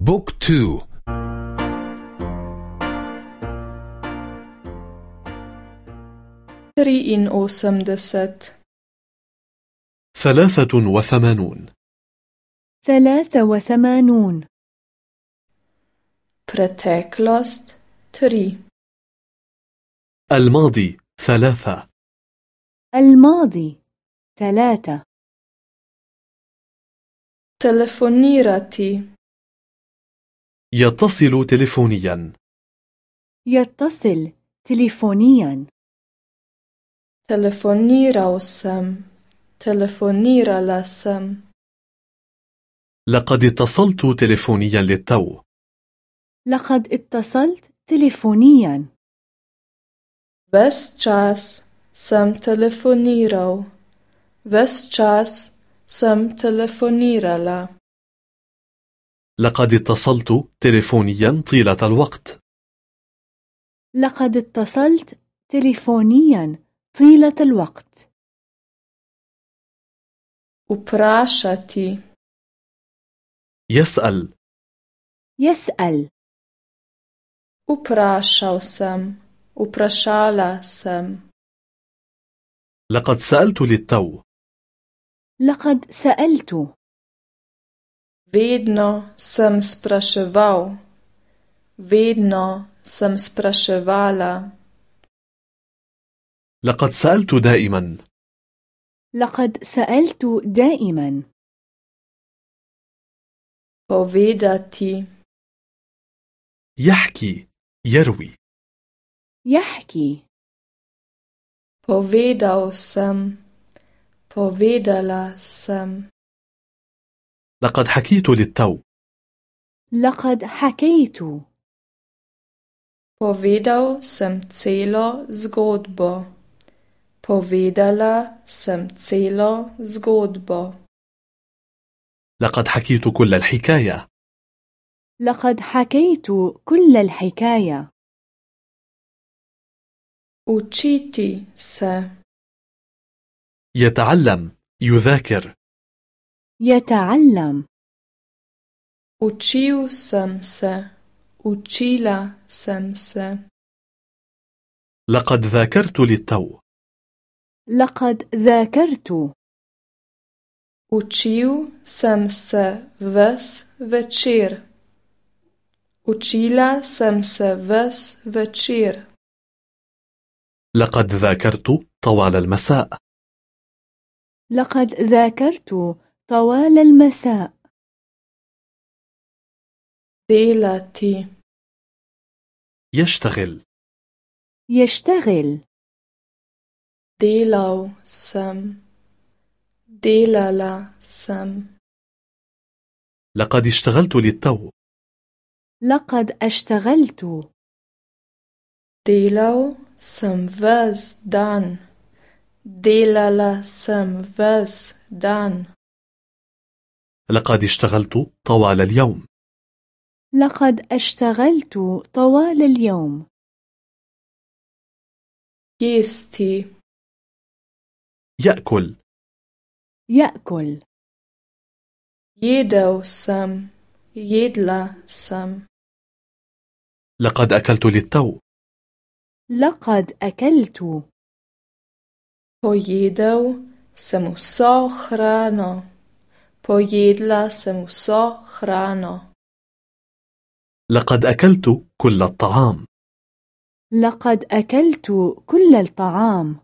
Book two. Triinosemdeset ثلاثة وثمانون. ثلاثة وثمانون. Preteklost tri الماضي ثلاثة. الماضي ثلاثة. Telefonirati. يتصل تليفونيا. يتصل تليفونيا. تليفونيرا وسام تليفونيرا لاسام لقد اتصلت تليفونيا للتو. لقد اتصلت تليفونيا. بس تشاس سم تليفونيرا بس تشاس سام تليفونيرا لاسام لقد اتصلت تلفونيا طيلة الوقت لقد اتصلت تليفونيا طيلة الوقت Uprašati. يسأل يسأل Uprašao sam. Uprašala sam. لقد سألت للتو لقد سألت Vedno sem spraševal. Vedno sem spraševala. لقد سألت دائما لقد سألت دائما Povedati. يحكي يروي يحكي Povedal sem. Povedala sem. لقد حكيت للتو لقد حكيت Povedal sem celo zgodbo. Povedala sem celo zgodbo. لقد حكيت كل الحكاية لقد حكيت كل الحكاية Učiti se. يتعلم يذاكر يتعلم Učil sem se. Učila sem se. لقد ذاكرت للتو لقد ذاكرت Učil sem se ves večer. Učila sem se ves večer. لقد ذاكرت طوال المساء لقد ذاكرت طوال المساء. بيلاتي. يشتغل. يشتغل. ديلاو سم. ديلالا سم. لقد اشتغلت للتو. لقد اشتغلت. ديلاو سم فاز دان. ديلالا سم فاز دان. لقد اشتغلت طوال اليوم لقد اشتغلت طوال اليوم Jesti. يأكل يأكل Jedel sem. Jedla sem. لقد أكلت للتو لقد أكلت Pojedel sem vso hrano. Pojedla sem vso hrano. لقد أكلت كل الطعام لقد أكلت كل الطعام